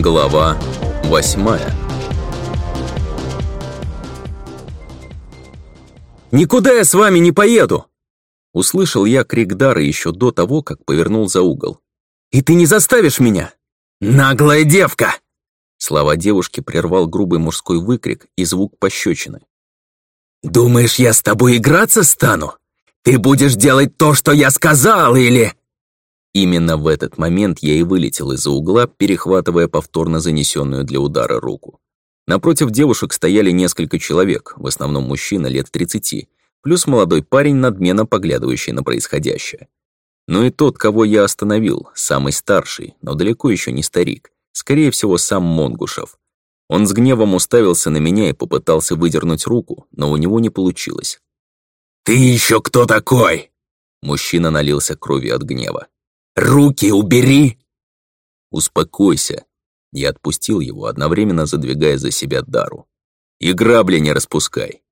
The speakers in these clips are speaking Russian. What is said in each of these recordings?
Глава 8 «Никуда я с вами не поеду!» Услышал я крик Дары еще до того, как повернул за угол. «И ты не заставишь меня!» «Наглая девка!» Слова девушки прервал грубый мужской выкрик и звук пощечины. «Думаешь, я с тобой играться стану? Ты будешь делать то, что я сказал, или...» Именно в этот момент я и вылетел из-за угла, перехватывая повторно занесенную для удара руку. Напротив девушек стояли несколько человек, в основном мужчина лет 30, плюс молодой парень, надменно поглядывающий на происходящее. Ну и тот, кого я остановил, самый старший, но далеко еще не старик, скорее всего, сам Монгушев. Он с гневом уставился на меня и попытался выдернуть руку, но у него не получилось. «Ты еще кто такой?» Мужчина налился кровью от гнева. Руки убери!» «Успокойся!» Я отпустил его, одновременно задвигая за себя Дару. «И грабли не распускай!»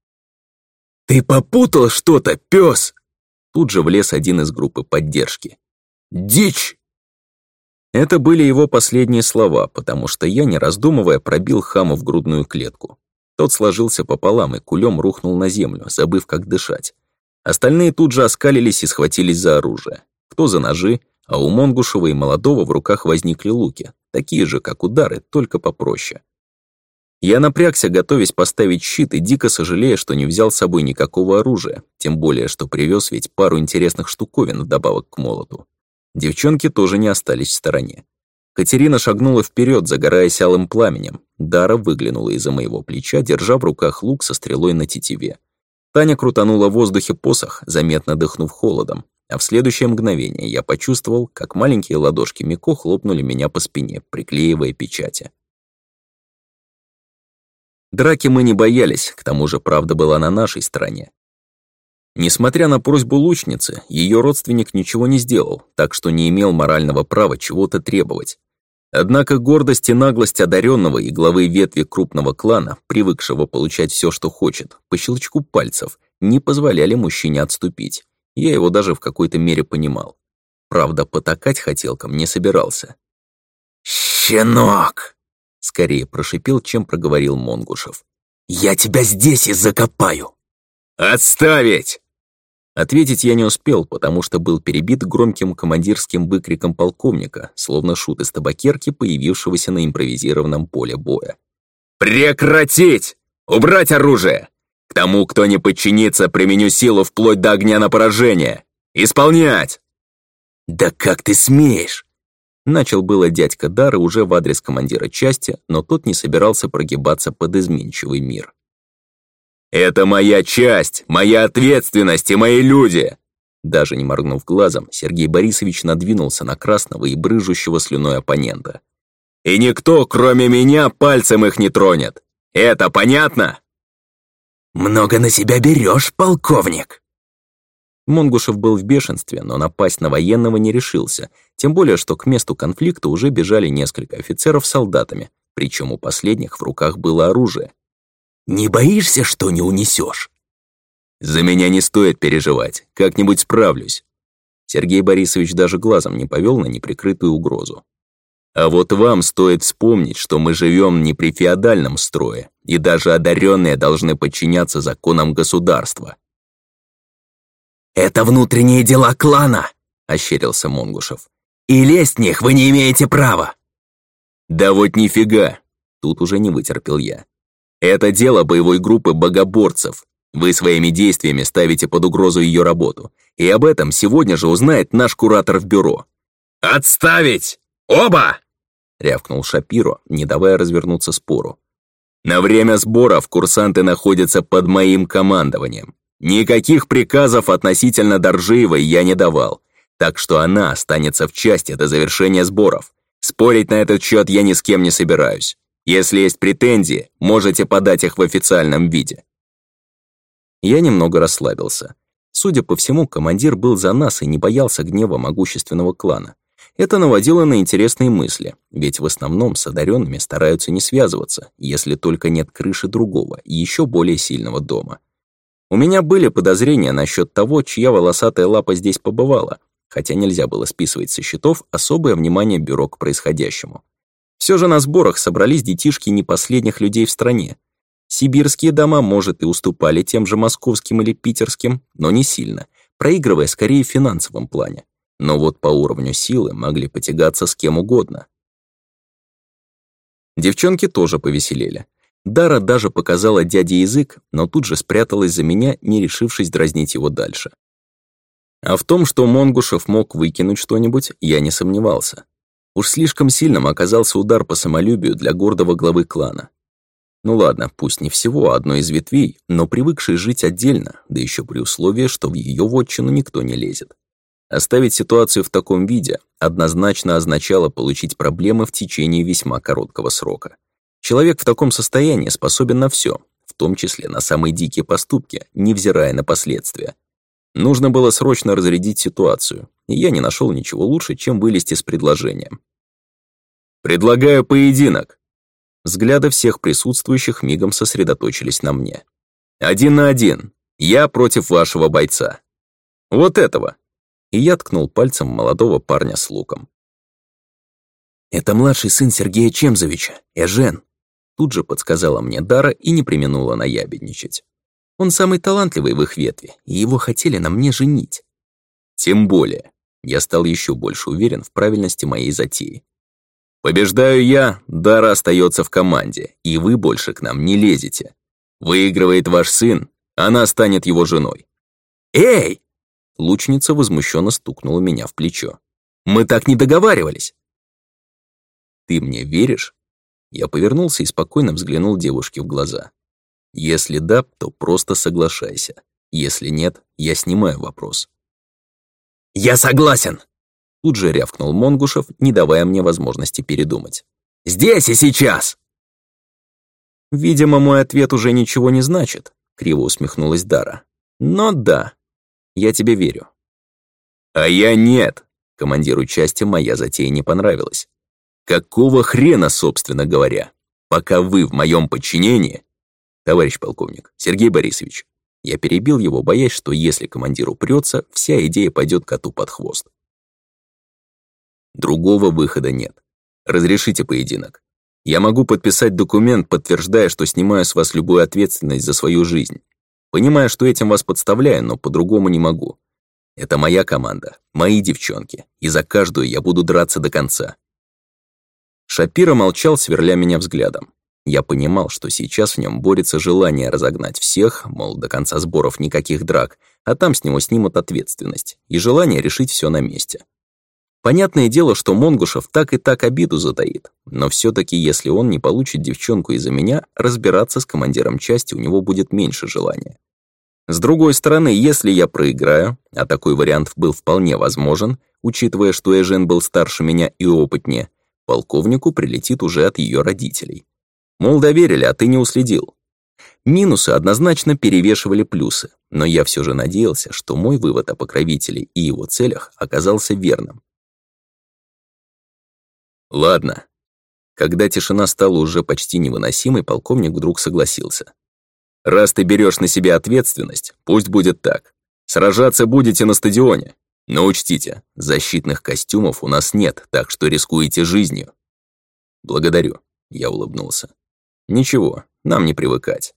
«Ты попутал что-то, пес!» Тут же влез один из группы поддержки. «Дичь!» Это были его последние слова, потому что я, не раздумывая, пробил хаму в грудную клетку. Тот сложился пополам и кулем рухнул на землю, забыв, как дышать. Остальные тут же оскалились и схватились за оружие. Кто за ножи, а у Монгушева и Молодого в руках возникли луки, такие же, как удары, только попроще. Я напрягся, готовясь поставить щит, и дико сожалея, что не взял с собой никакого оружия, тем более, что привез ведь пару интересных штуковин вдобавок к молоту. Девчонки тоже не остались в стороне. Катерина шагнула вперед, загораясь алым пламенем. Дара выглянула из-за моего плеча, держа в руках лук со стрелой на тетиве. Таня крутанула в воздухе посох, заметно дыхнув холодом, а в следующее мгновение я почувствовал, как маленькие ладошки Мико хлопнули меня по спине, приклеивая печати. Драки мы не боялись, к тому же правда была на нашей стороне. Несмотря на просьбу лучницы, ее родственник ничего не сделал, так что не имел морального права чего-то требовать. Однако гордость и наглость одаренного и главы ветви крупного клана, привыкшего получать все, что хочет, по щелчку пальцев, не позволяли мужчине отступить. Я его даже в какой-то мере понимал. Правда, потакать хотелкам не собирался. «Щенок!» — скорее прошипел, чем проговорил Монгушев. «Я тебя здесь и закопаю!» «Отставить!» Ответить я не успел, потому что был перебит громким командирским выкриком полковника, словно шут из табакерки, появившегося на импровизированном поле боя. «Прекратить! Убрать оружие!» К тому, кто не подчинится, применю силу вплоть до огня на поражение. Исполнять!» «Да как ты смеешь?» Начал было дядька Дары уже в адрес командира части, но тот не собирался прогибаться под изменчивый мир. «Это моя часть, моя ответственность и мои люди!» Даже не моргнув глазом, Сергей Борисович надвинулся на красного и брыжущего слюной оппонента. «И никто, кроме меня, пальцем их не тронет! Это понятно?» «Много на себя берешь, полковник!» Монгушев был в бешенстве, но напасть на военного не решился, тем более, что к месту конфликта уже бежали несколько офицеров с солдатами, причем у последних в руках было оружие. «Не боишься, что не унесешь?» «За меня не стоит переживать, как-нибудь справлюсь». Сергей Борисович даже глазом не повел на неприкрытую угрозу. А вот вам стоит вспомнить, что мы живем не при феодальном строе, и даже одаренные должны подчиняться законам государства. «Это внутренние дела клана!» — ощерился Монгушев. «И лезть в них вы не имеете права!» «Да вот нифига!» — тут уже не вытерпел я. «Это дело боевой группы богоборцев. Вы своими действиями ставите под угрозу ее работу, и об этом сегодня же узнает наш куратор в бюро». «Отставить! Оба!» — рявкнул Шапиро, не давая развернуться спору. «На время сборов курсанты находятся под моим командованием. Никаких приказов относительно Доржиевой я не давал, так что она останется в части до завершения сборов. Спорить на этот счет я ни с кем не собираюсь. Если есть претензии, можете подать их в официальном виде». Я немного расслабился. Судя по всему, командир был за нас и не боялся гнева могущественного клана. Это наводило на интересные мысли, ведь в основном с одаренными стараются не связываться, если только нет крыши другого и еще более сильного дома. У меня были подозрения насчет того, чья волосатая лапа здесь побывала, хотя нельзя было списывать со счетов особое внимание бюро к происходящему. Все же на сборах собрались детишки не последних людей в стране. Сибирские дома, может, и уступали тем же московским или питерским, но не сильно, проигрывая скорее в финансовом плане но вот по уровню силы могли потягаться с кем угодно. Девчонки тоже повеселели. Дара даже показала дяде язык, но тут же спряталась за меня, не решившись дразнить его дальше. А в том, что Монгушев мог выкинуть что-нибудь, я не сомневался. Уж слишком сильным оказался удар по самолюбию для гордого главы клана. Ну ладно, пусть не всего а одной из ветвей, но привыкший жить отдельно, да еще при условии, что в ее вотчину никто не лезет. Оставить ситуацию в таком виде однозначно означало получить проблемы в течение весьма короткого срока. Человек в таком состоянии способен на все, в том числе на самые дикие поступки, невзирая на последствия. Нужно было срочно разрядить ситуацию, и я не нашел ничего лучше, чем вылезти с предложением. «Предлагаю поединок!» Взгляды всех присутствующих мигом сосредоточились на мне. «Один на один. Я против вашего бойца. Вот этого!» и я ткнул пальцем молодого парня с луком. «Это младший сын Сергея Чемзовича, Эжен», тут же подсказала мне Дара и не применула наябедничать. «Он самый талантливый в их ветви, и его хотели на мне женить». «Тем более», я стал еще больше уверен в правильности моей затеи. «Побеждаю я, Дара остается в команде, и вы больше к нам не лезете. Выигрывает ваш сын, она станет его женой». «Эй!» Лучница возмущенно стукнула меня в плечо. «Мы так не договаривались!» «Ты мне веришь?» Я повернулся и спокойно взглянул девушке в глаза. «Если да, то просто соглашайся. Если нет, я снимаю вопрос». «Я согласен!» Тут же рявкнул Монгушев, не давая мне возможности передумать. «Здесь и сейчас!» «Видимо, мой ответ уже ничего не значит», — криво усмехнулась Дара. «Но да, я тебе верю». «А я нет!» Командиру части моя затея не понравилась. «Какого хрена, собственно говоря? Пока вы в моем подчинении...» «Товарищ полковник, Сергей Борисович...» Я перебил его, боясь, что если командир упрется, вся идея пойдет коту под хвост. Другого выхода нет. Разрешите поединок. Я могу подписать документ, подтверждая, что снимаю с вас любую ответственность за свою жизнь. Понимаю, что этим вас подставляю, но по-другому не могу. Это моя команда, мои девчонки, и за каждую я буду драться до конца». Шапира молчал, сверля меня взглядом. Я понимал, что сейчас в нем борется желание разогнать всех, мол, до конца сборов никаких драк, а там с него снимут ответственность, и желание решить все на месте. Понятное дело, что Монгушев так и так обиду затаит, но все таки если он не получит девчонку из-за меня, разбираться с командиром части у него будет меньше желания. С другой стороны, если я проиграю, а такой вариант был вполне возможен, учитывая, что Эжен был старше меня и опытнее, полковнику прилетит уже от ее родителей. Мол, доверили, а ты не уследил. Минусы однозначно перевешивали плюсы, но я все же надеялся, что мой вывод о покровителе и его целях оказался верным. Ладно. Когда тишина стала уже почти невыносимой, полковник вдруг согласился. Раз ты берешь на себя ответственность, пусть будет так. Сражаться будете на стадионе. Но учтите, защитных костюмов у нас нет, так что рискуете жизнью. Благодарю, я улыбнулся. Ничего, нам не привыкать.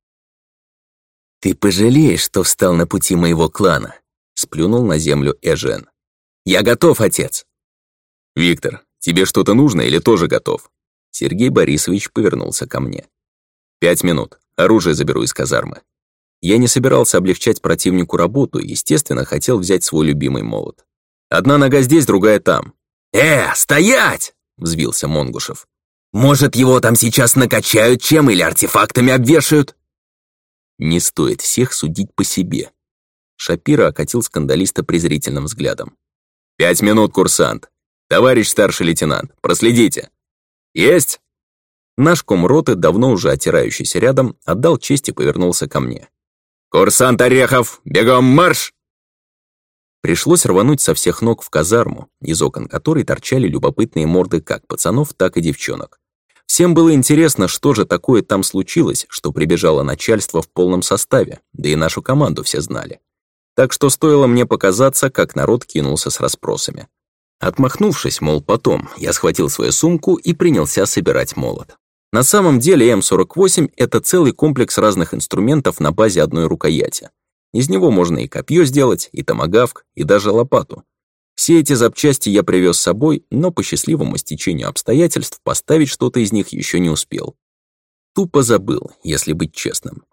Ты пожалеешь, что встал на пути моего клана, сплюнул на землю Эжен. Я готов, отец. Виктор, тебе что-то нужно или тоже готов? Сергей Борисович повернулся ко мне. Пять минут. Оружие заберу из казармы. Я не собирался облегчать противнику работу и, естественно, хотел взять свой любимый молот. Одна нога здесь, другая там. «Э, стоять!» — взвился Монгушев. «Может, его там сейчас накачают чем или артефактами обвешают?» «Не стоит всех судить по себе». Шапира окатил скандалиста презрительным взглядом. «Пять минут, курсант. Товарищ старший лейтенант, проследите». «Есть!» Наш комроты, давно уже отирающийся рядом, отдал честь и повернулся ко мне. «Курсант Орехов, бегом марш!» Пришлось рвануть со всех ног в казарму, из окон которой торчали любопытные морды как пацанов, так и девчонок. Всем было интересно, что же такое там случилось, что прибежало начальство в полном составе, да и нашу команду все знали. Так что стоило мне показаться, как народ кинулся с расспросами. Отмахнувшись, мол, потом, я схватил свою сумку и принялся собирать молот. На самом деле М48 — это целый комплекс разных инструментов на базе одной рукояти. Из него можно и копье сделать, и томагавк, и даже лопату. Все эти запчасти я привез с собой, но по счастливому стечению обстоятельств поставить что-то из них еще не успел. Тупо забыл, если быть честным.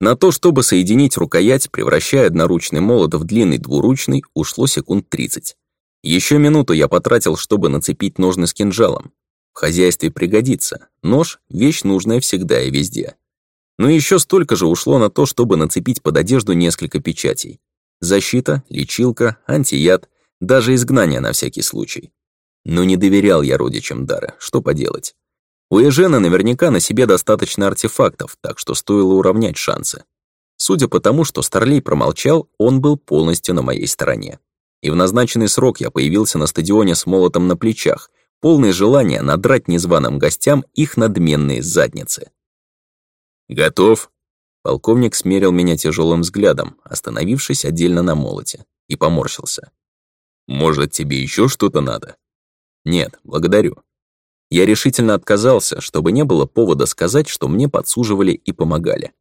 На то, чтобы соединить рукоять, превращая одноручный молот в длинный двуручный, ушло секунд 30. Еще минуту я потратил, чтобы нацепить ножны с кинжалом. В хозяйстве пригодится. Нож — вещь нужная всегда и везде. Но еще столько же ушло на то, чтобы нацепить под одежду несколько печатей. Защита, лечилка, антияд, даже изгнание на всякий случай. Но не доверял я родичам Дара, что поделать. У Эжена наверняка на себе достаточно артефактов, так что стоило уравнять шансы. Судя по тому, что Старлей промолчал, он был полностью на моей стороне. И в назначенный срок я появился на стадионе с молотом на плечах, полное желание надрать незваным гостям их надменные задницы. «Готов?» Полковник смерил меня тяжелым взглядом, остановившись отдельно на молоте, и поморщился. «Может, тебе еще что-то надо?» «Нет, благодарю». Я решительно отказался, чтобы не было повода сказать, что мне подсуживали и помогали.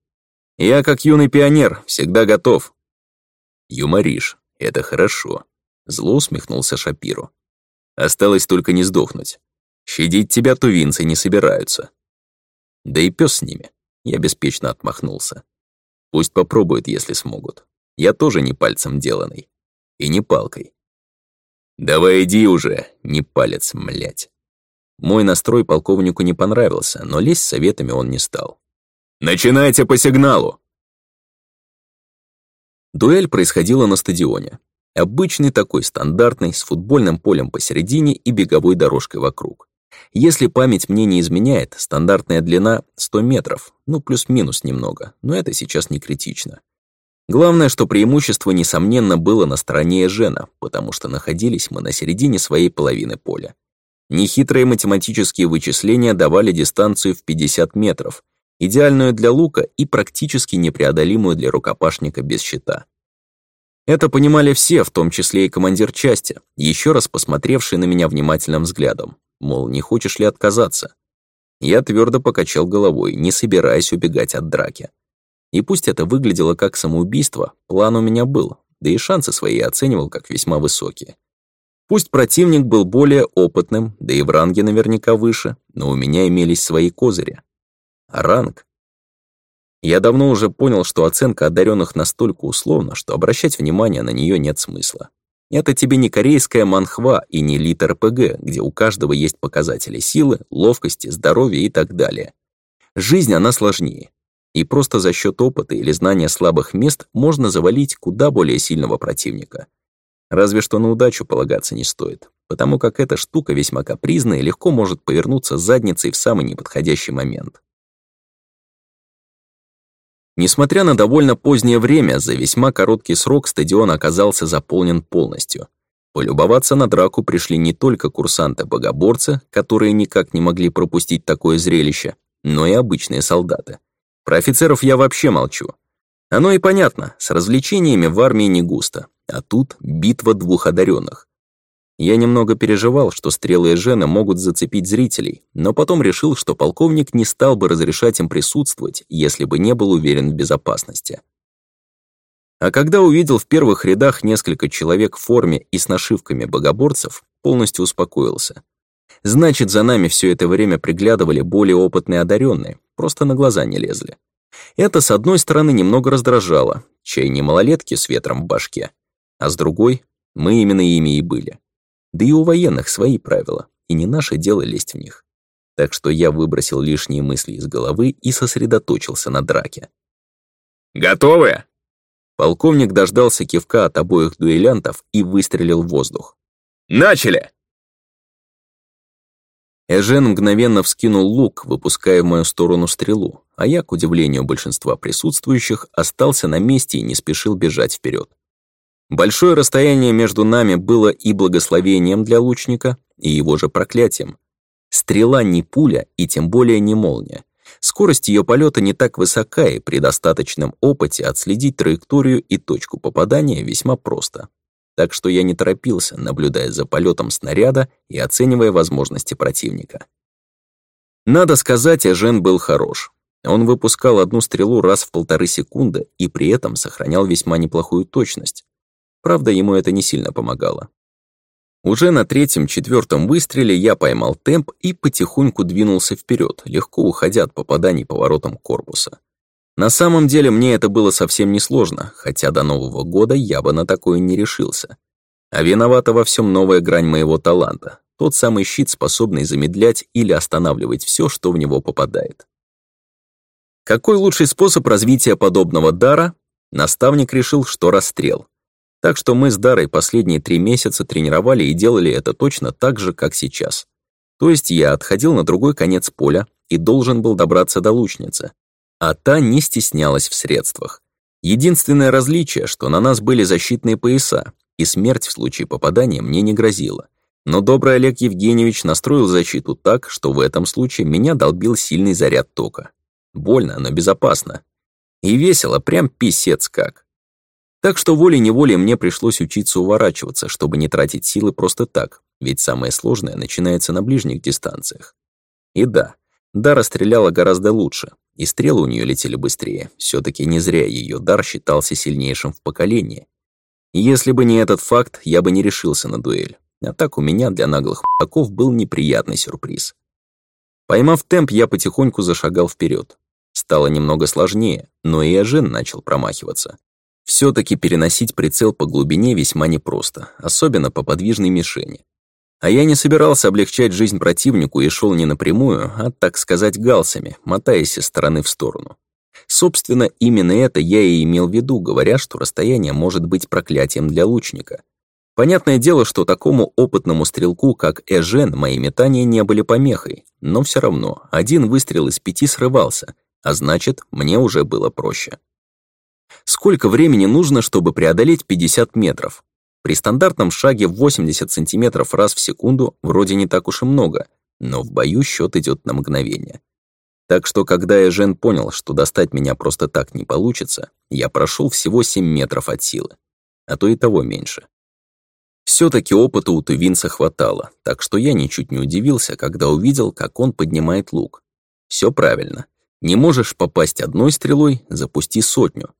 «Я, как юный пионер, всегда готов». «Юморишь, это хорошо», — зло усмехнулся Шапиру. Осталось только не сдохнуть. Щадить тебя тувинцы не собираются. Да и пес с ними. Я беспечно отмахнулся. Пусть попробуют, если смогут. Я тоже не пальцем деланный. И не палкой. «Давай иди уже, не палец, млять!» Мой настрой полковнику не понравился, но лезть советами он не стал. «Начинайте по сигналу!» Дуэль происходила на стадионе. Обычный такой, стандартный, с футбольным полем посередине и беговой дорожкой вокруг. Если память мне не изменяет, стандартная длина 100 метров, ну плюс-минус немного, но это сейчас не критично. Главное, что преимущество, несомненно, было на стороне Жена, потому что находились мы на середине своей половины поля. Нехитрые математические вычисления давали дистанцию в 50 метров, идеальную для лука и практически непреодолимую для рукопашника без щита. Это понимали все, в том числе и командир части, еще раз посмотревший на меня внимательным взглядом, мол, не хочешь ли отказаться? Я твердо покачал головой, не собираясь убегать от драки. И пусть это выглядело как самоубийство, план у меня был, да и шансы свои оценивал как весьма высокие. Пусть противник был более опытным, да и в ранге наверняка выше, но у меня имелись свои козыри. Ранг я давно уже понял, что оценка одаренных настолько условна, что обращать внимание на нее нет смысла. Это тебе не корейская манхва и не лит ПГ, где у каждого есть показатели силы, ловкости, здоровья и так далее. Жизнь, она сложнее. И просто за счет опыта или знания слабых мест можно завалить куда более сильного противника. Разве что на удачу полагаться не стоит, потому как эта штука весьма капризная и легко может повернуться задницей в самый неподходящий момент. Несмотря на довольно позднее время, за весьма короткий срок стадион оказался заполнен полностью. Полюбоваться на драку пришли не только курсанты-богоборцы, которые никак не могли пропустить такое зрелище, но и обычные солдаты. Про офицеров я вообще молчу. Оно и понятно, с развлечениями в армии не густо, а тут битва двух одаренных. Я немного переживал, что стрелы и Эжена могут зацепить зрителей, но потом решил, что полковник не стал бы разрешать им присутствовать, если бы не был уверен в безопасности. А когда увидел в первых рядах несколько человек в форме и с нашивками богоборцев, полностью успокоился. Значит, за нами все это время приглядывали более опытные одаренные, просто на глаза не лезли. Это, с одной стороны, немного раздражало, чай не малолетки с ветром в башке, а с другой, мы именно ими и были. Да и у военных свои правила, и не наше дело лезть в них. Так что я выбросил лишние мысли из головы и сосредоточился на драке. «Готовы?» Полковник дождался кивка от обоих дуэлянтов и выстрелил в воздух. «Начали!» Эжен мгновенно вскинул лук, выпуская в мою сторону стрелу, а я, к удивлению большинства присутствующих, остался на месте и не спешил бежать вперед. Большое расстояние между нами было и благословением для лучника, и его же проклятием. Стрела не пуля и тем более не молния. Скорость ее полета не так высока, и при достаточном опыте отследить траекторию и точку попадания весьма просто. Так что я не торопился, наблюдая за полетом снаряда и оценивая возможности противника. Надо сказать, Эжен был хорош. Он выпускал одну стрелу раз в полторы секунды и при этом сохранял весьма неплохую точность. Правда, ему это не сильно помогало. Уже на третьем-четвертом выстреле я поймал темп и потихоньку двинулся вперед, легко уходя от попаданий поворотом корпуса. На самом деле мне это было совсем несложно, хотя до Нового года я бы на такое не решился. А виновата во всем новая грань моего таланта, тот самый щит, способный замедлять или останавливать все, что в него попадает. Какой лучший способ развития подобного дара? Наставник решил, что расстрел. Так что мы с Дарой последние три месяца тренировали и делали это точно так же, как сейчас. То есть я отходил на другой конец поля и должен был добраться до лучницы. А та не стеснялась в средствах. Единственное различие, что на нас были защитные пояса, и смерть в случае попадания мне не грозила. Но добрый Олег Евгеньевич настроил защиту так, что в этом случае меня долбил сильный заряд тока. Больно, но безопасно. И весело, прям писец как. Так что волей-неволей мне пришлось учиться уворачиваться, чтобы не тратить силы просто так, ведь самое сложное начинается на ближних дистанциях. И да, Дара стреляла гораздо лучше, и стрелы у нее летели быстрее, все таки не зря ее дар считался сильнейшим в поколении. И если бы не этот факт, я бы не решился на дуэль. А так у меня для наглых п***ков был неприятный сюрприз. Поймав темп, я потихоньку зашагал вперед. Стало немного сложнее, но и Эжен начал промахиваться, все-таки переносить прицел по глубине весьма непросто, особенно по подвижной мишени. А я не собирался облегчать жизнь противнику и шел не напрямую, а, так сказать, галсами, мотаясь из стороны в сторону. Собственно, именно это я и имел в виду, говоря, что расстояние может быть проклятием для лучника. Понятное дело, что такому опытному стрелку, как Эжен, мои метания не были помехой, но все равно один выстрел из пяти срывался, а значит, мне уже было проще сколько времени нужно, чтобы преодолеть 50 метров. При стандартном шаге 80 сантиметров раз в секунду вроде не так уж и много, но в бою счет идет на мгновение. Так что, когда Эжен понял, что достать меня просто так не получится, я прошел всего 7 метров от силы, а то и того меньше. все таки опыта у тувинца хватало, так что я ничуть не удивился, когда увидел, как он поднимает лук. Все правильно. Не можешь попасть одной стрелой, запусти сотню,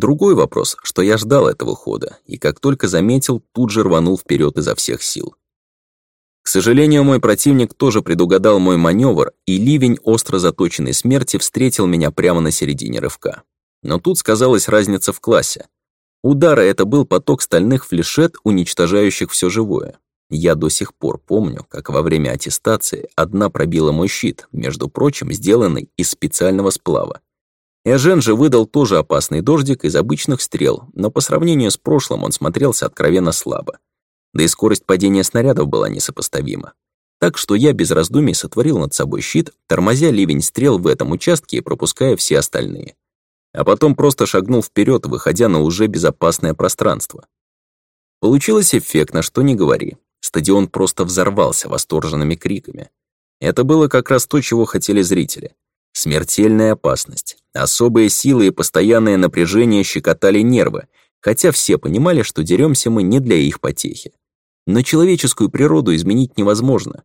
Другой вопрос, что я ждал этого хода, и как только заметил, тут же рванул вперед изо всех сил. К сожалению, мой противник тоже предугадал мой маневр, и ливень остро заточенной смерти встретил меня прямо на середине рывка. Но тут сказалась разница в классе. Удара это был поток стальных флешет, уничтожающих все живое. Я до сих пор помню, как во время аттестации одна пробила мой щит, между прочим, сделанный из специального сплава, Эжен же выдал тоже опасный дождик из обычных стрел, но по сравнению с прошлым он смотрелся откровенно слабо. Да и скорость падения снарядов была несопоставима. Так что я без раздумий сотворил над собой щит, тормозя ливень стрел в этом участке и пропуская все остальные. А потом просто шагнул вперед, выходя на уже безопасное пространство. Получилось эффектно, что не говори. Стадион просто взорвался восторженными криками. Это было как раз то, чего хотели зрители — Смертельная опасность, особые силы и постоянное напряжение щекотали нервы, хотя все понимали, что деремся мы не для их потехи. Но человеческую природу изменить невозможно.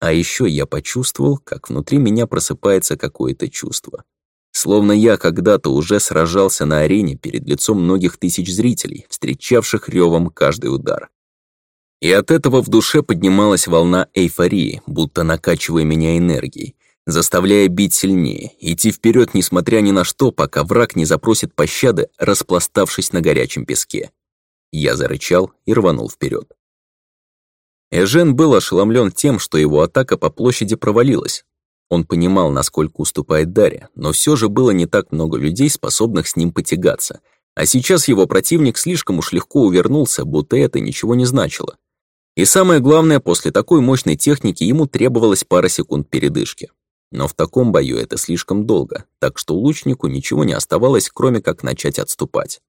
А еще я почувствовал, как внутри меня просыпается какое-то чувство. Словно я когда-то уже сражался на арене перед лицом многих тысяч зрителей, встречавших ревом каждый удар. И от этого в душе поднималась волна эйфории, будто накачивая меня энергией, заставляя бить сильнее, идти вперед, несмотря ни на что, пока враг не запросит пощады, распластавшись на горячем песке. Я зарычал и рванул вперед. Эжен был ошеломлен тем, что его атака по площади провалилась. Он понимал, насколько уступает Дарья, но все же было не так много людей, способных с ним потягаться. А сейчас его противник слишком уж легко увернулся, будто это ничего не значило. И самое главное, после такой мощной техники ему требовалось пара секунд передышки. Но в таком бою это слишком долго, так что лучнику ничего не оставалось, кроме как начать отступать.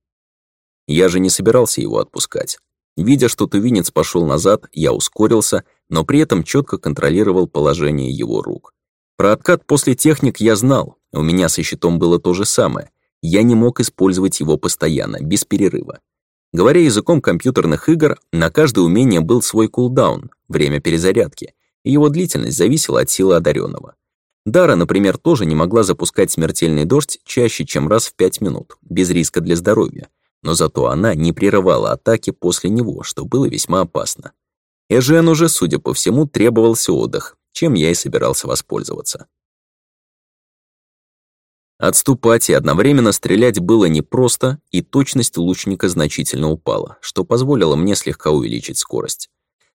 Я же не собирался его отпускать. Видя, что тувинец пошел назад, я ускорился, но при этом четко контролировал положение его рук. Про откат после техник я знал, у меня со щитом было то же самое. Я не мог использовать его постоянно, без перерыва. Говоря языком компьютерных игр, на каждое умение был свой кулдаун, время перезарядки, и его длительность зависела от силы одаренного. Дара, например, тоже не могла запускать смертельный дождь чаще, чем раз в пять минут, без риска для здоровья, но зато она не прерывала атаки после него, что было весьма опасно. Эжен уже, судя по всему, требовался отдых, чем я и собирался воспользоваться. Отступать и одновременно стрелять было непросто, и точность лучника значительно упала, что позволило мне слегка увеличить скорость.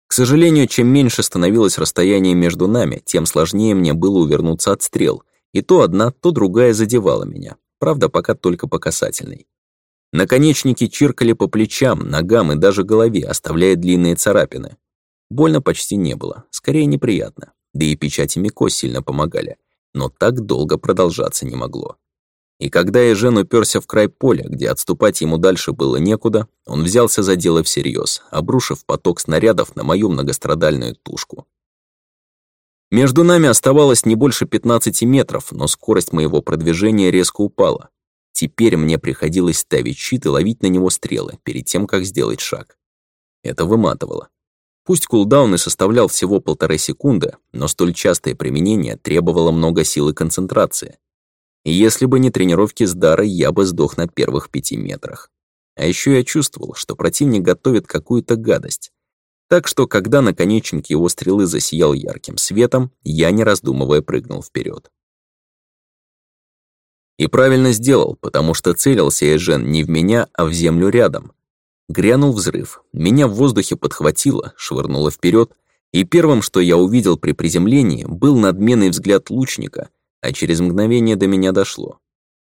К сожалению, чем меньше становилось расстояние между нами, тем сложнее мне было увернуться от стрел, и то одна, то другая задевала меня, правда, пока только по касательной. Наконечники чиркали по плечам, ногам и даже голове, оставляя длинные царапины. Больно почти не было, скорее неприятно, да и печати Мико сильно помогали, но так долго продолжаться не могло. И когда Эжен уперся в край поля, где отступать ему дальше было некуда, он взялся за дело всерьез, обрушив поток снарядов на мою многострадальную тушку. Между нами оставалось не больше 15 метров, но скорость моего продвижения резко упала. Теперь мне приходилось ставить щит и ловить на него стрелы, перед тем, как сделать шаг. Это выматывало. Пусть кулдаун и составлял всего полторы секунды, но столь частое применение требовало много сил и концентрации. Если бы не тренировки с Дарой, я бы сдох на первых пяти метрах. А еще я чувствовал, что противник готовит какую-то гадость. Так что, когда наконечник его стрелы засиял ярким светом, я, не раздумывая, прыгнул вперед. И правильно сделал, потому что целился Эжен не в меня, а в землю рядом. Грянул взрыв, меня в воздухе подхватило, швырнуло вперед, и первым, что я увидел при приземлении, был надменный взгляд лучника, а через мгновение до меня дошло.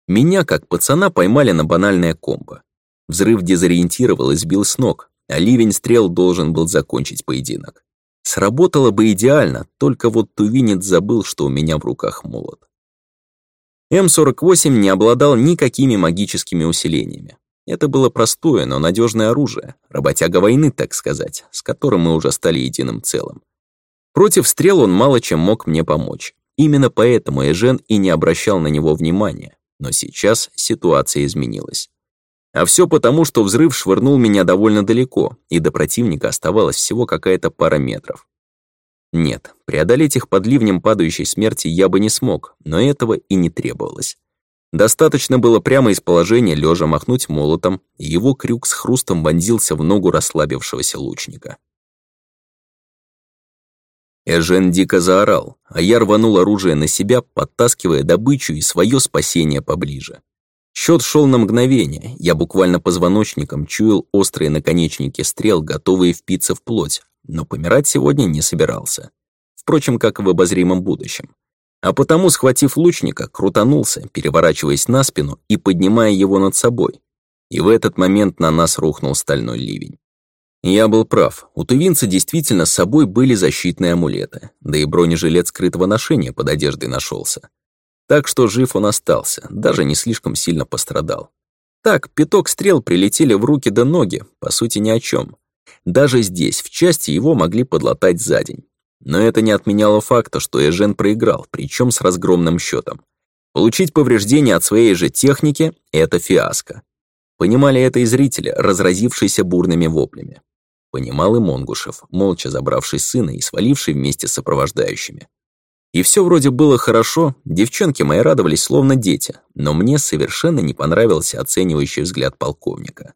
Меня, как пацана, поймали на банальное комбо. Взрыв дезориентировал и сбил с ног, а ливень стрел должен был закончить поединок. Сработало бы идеально, только вот Тувинец забыл, что у меня в руках молот. М48 не обладал никакими магическими усилениями. Это было простое, но надежное оружие, работяга войны, так сказать, с которым мы уже стали единым целым. Против стрел он мало чем мог мне помочь. Именно поэтому Эжен и не обращал на него внимания, но сейчас ситуация изменилась. А все потому, что взрыв швырнул меня довольно далеко, и до противника оставалось всего какая-то пара метров. Нет, преодолеть их под ливнем падающей смерти я бы не смог, но этого и не требовалось. Достаточно было прямо из положения лежа махнуть молотом, и его крюк с хрустом вонзился в ногу расслабившегося лучника. Эжен дико заорал, а я рванул оружие на себя, подтаскивая добычу и свое спасение поближе. Счет шел на мгновение, я буквально позвоночником чуял острые наконечники стрел, готовые впиться в плоть, но помирать сегодня не собирался. Впрочем, как и в обозримом будущем. А потому, схватив лучника, крутанулся, переворачиваясь на спину и поднимая его над собой. И в этот момент на нас рухнул стальной ливень. Я был прав, у тувинца действительно с собой были защитные амулеты, да и бронежилет скрытого ношения под одеждой нашелся. Так что жив он остался, даже не слишком сильно пострадал. Так, пяток стрел прилетели в руки да ноги, по сути ни о чем. Даже здесь, в части, его могли подлатать за день. Но это не отменяло факта, что Эжен проиграл, причем с разгромным счетом. Получить повреждения от своей же техники – это фиаско. Понимали это и зрители, разразившиеся бурными воплями понимал и Монгушев, молча забравший сына и сваливший вместе с сопровождающими. И все вроде было хорошо, девчонки мои радовались словно дети, но мне совершенно не понравился оценивающий взгляд полковника.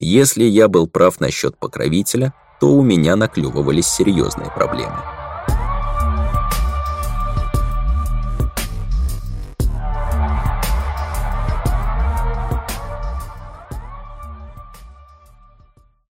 Если я был прав насчет покровителя, то у меня наклювывались серьезные проблемы.